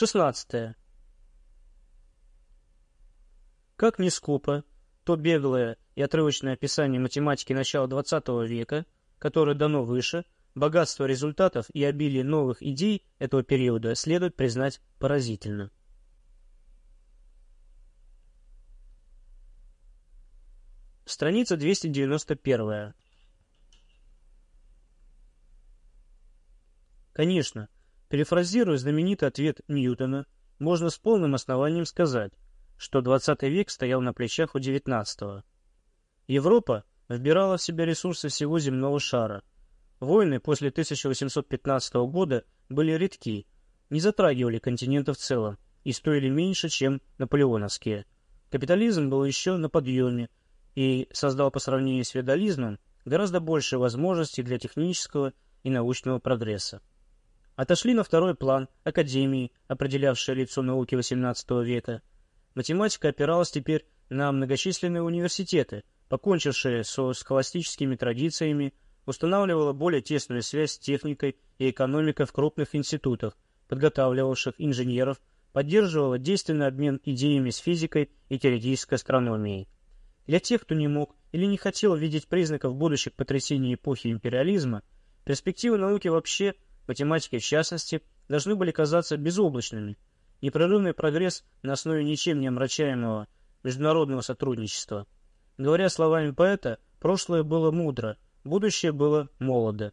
16. Как ни скупо, то беглое и отрывочное описание математики начала XX века, которое дано выше, богатство результатов и обилие новых идей этого периода следует признать поразительно. Страница 291. Конечно, перефразируя знаменитый ответ Ньютона, можно с полным основанием сказать, что XX век стоял на плечах у XIX. Европа вбирала в себя ресурсы всего земного шара. Войны после 1815 года были редки, не затрагивали континента в целом и стоили меньше, чем наполеоновские. Капитализм был еще на подъеме, и создал по сравнению с феодализмом гораздо больше возможностей для технического и научного прогресса. Отошли на второй план академии, определявшие лицо науки XVIII века. Математика опиралась теперь на многочисленные университеты, покончившие со схоластическими традициями, устанавливала более тесную связь с техникой и экономикой в крупных институтах, подготавливавших инженеров, поддерживала действенный обмен идеями с физикой и теоретической астрономией. Для тех, кто не мог или не хотел видеть признаков будущих потрясений эпохи империализма, перспективы науки вообще, математики в частности, должны были казаться безоблачными. Непрерывный прогресс на основе ничем не омрачаемого международного сотрудничества. Говоря словами поэта, прошлое было мудро, будущее было молодо.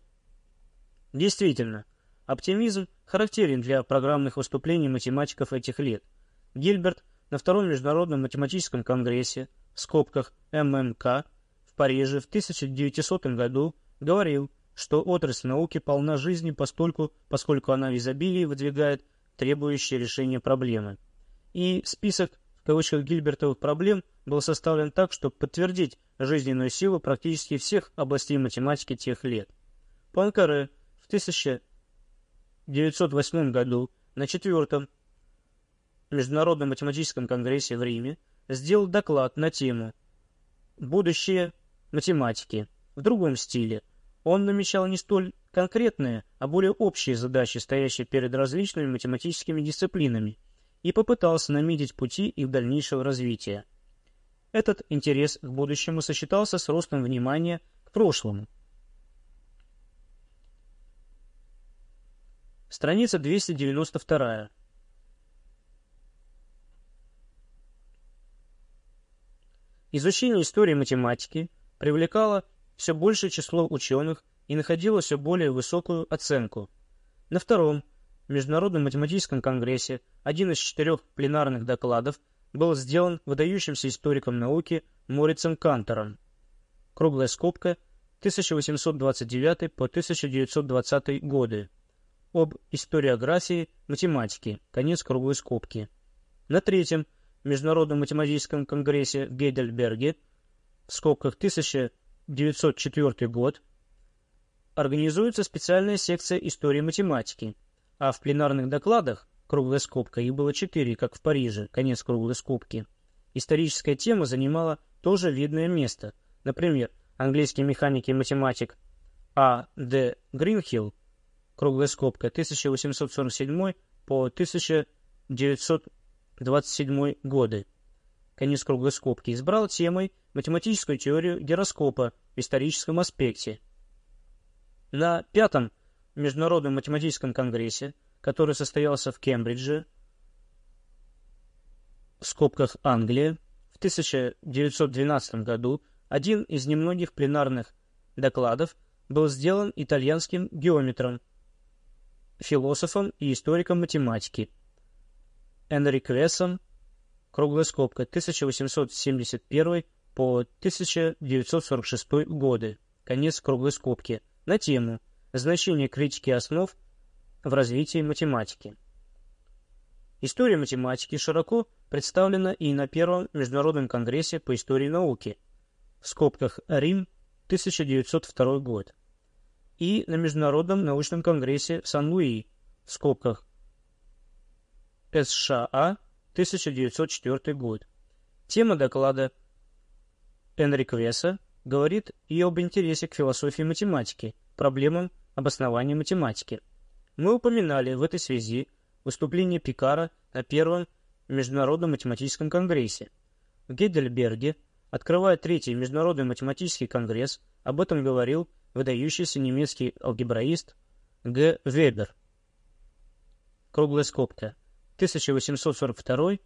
Действительно, оптимизм характерен для программных выступлений математиков этих лет. Гильберт на Втором международном математическом конгрессе в скобках ММК в Париже в 1900 году говорил, что отрасль науки полна жизни постольку, поскольку она в изобилии выдвигает требующие решения проблемы. И список в кавычках Гильбертовых проблем был составлен так, чтобы подтвердить жизненную силу практически всех областей математики тех лет. Пуанкаре в 1908 году на четвертом Международном математическом конгрессе в Риме сделал доклад на тему «Будущее математики» в другом стиле. Он намечал не столь конкретные, а более общие задачи, стоящие перед различными математическими дисциплинами, и попытался наметить пути их дальнейшего развития. Этот интерес к будущему сочетался с ростом внимания к прошлому. Страница 292. Изучение истории математики привлекало все большее число ученых и находило все более высокую оценку. На втором Международном математическом конгрессе один из четырех пленарных докладов был сделан выдающимся историком науки Морицем Кантором. Круглая скобка 1829 по 1920 годы. Об историографии математики. Конец круглой скобки. На третьем Международном математическом конгрессе в Гейдельберге в скобках 1904 год организуется специальная секция истории математики, а в пленарных докладах круглая скобка, их было четыре, как в Париже, конец круглой скобки. Историческая тема занимала тоже видное место. Например, английский механик и математик А. Д. Гринхилл, круглая скобка, 1847 по 1900 27 годы. Конец круглой скобки. Избрал темой математическую теорию гироскопа в историческом аспекте. На пятом Международном математическом конгрессе, который состоялся в Кембридже, в скобках Англия, в 1912 году, один из немногих пленарных докладов был сделан итальянским геометром, философом и историком математики Энрик Вессон, круглая скобка, 1871 по 1946 годы, конец круглой скобки, на тему «Значение критики основ в развитии математики». История математики широко представлена и на Первом Международном конгрессе по истории науки, в скобках Рим, 1902 год, и на Международном научном конгрессе в Сан-Луи, в скобках США, 1904 год. Тема доклада Энрик Веса говорит и об интересе к философии математики, проблемам обоснования математики. Мы упоминали в этой связи выступление Пикара на Первом Международном математическом конгрессе. В Гейдельберге, открывая Третий Международный математический конгресс, об этом говорил выдающийся немецкий алгебраист Г. Вебер. Круглая скобка. 1842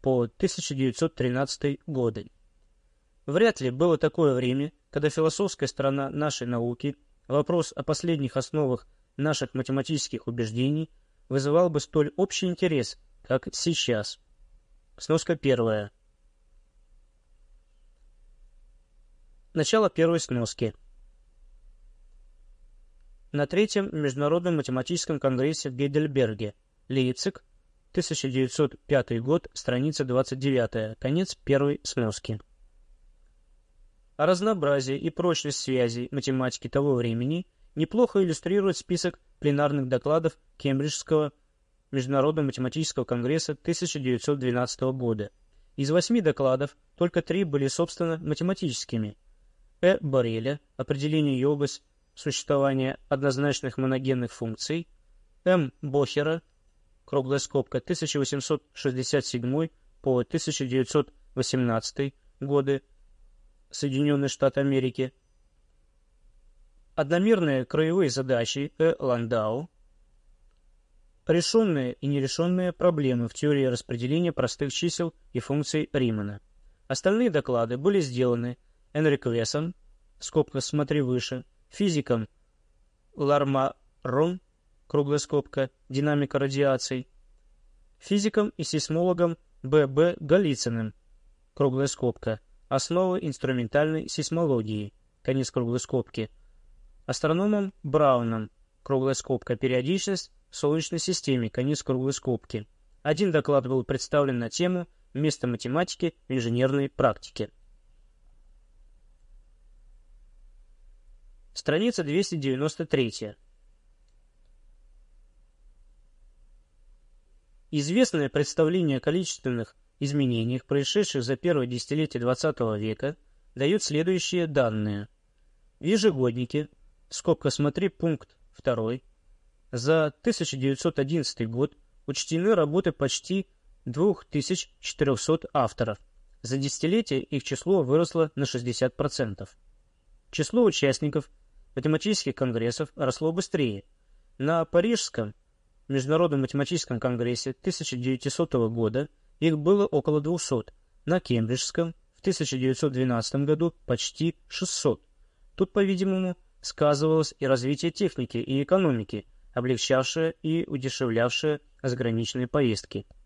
по 1913 годы. Вряд ли было такое время, когда философская сторона нашей науки, вопрос о последних основах наших математических убеждений, вызывал бы столь общий интерес, как сейчас. Сноска первая. Начало первой сноски. На третьем Международном математическом конгрессе в Гейдельберге, Лейпциг, 1905 год, страница 29, конец первой сноски. О разнообразии и прочность связей математики того времени неплохо иллюстрирует список пленарных докладов Кембриджского Международного математического конгресса 1912 года. Из восьми докладов только три были, собственно, математическими. Э. Борреля «Определение и существования однозначных моногенных функций», М. Бохера круглая скобка, 1867 по 1918 годы, Соединенные Штаты Америки. Одномерные краевые задачи Э. Ландау. Решенные и нерешенные проблемы в теории распределения простых чисел и функций Римана. Остальные доклады были сделаны Энрико Весом, скобка «Смотри выше», физиком Лармарон, круглая скобка, динамика радиаций, физиком и сейсмологом Б.Б. Голицыным, круглая скобка, основы инструментальной сейсмологии, конец круглой скобки, астрономом Брауном, круглая скобка, периодичность в Солнечной системе, конец круглой скобки. Один доклад был представлен на тему «Место математики в инженерной практике». Страница 293. Известное представление количественных изменениях, происшедших за первое десятилетие XX века, дает следующие данные. В ежегоднике, скобка смотри пункт 2, за 1911 год учтены работы почти 2400 авторов. За десятилетие их число выросло на 60%. Число участников математических конгрессов росло быстрее. На Парижском Международном математическом конгрессе 1900 года их было около 200, на Кембриджском в 1912 году почти 600. Тут, по-видимому, сказывалось и развитие техники и экономики, облегчавшее и удешевлявшее заграничные поездки –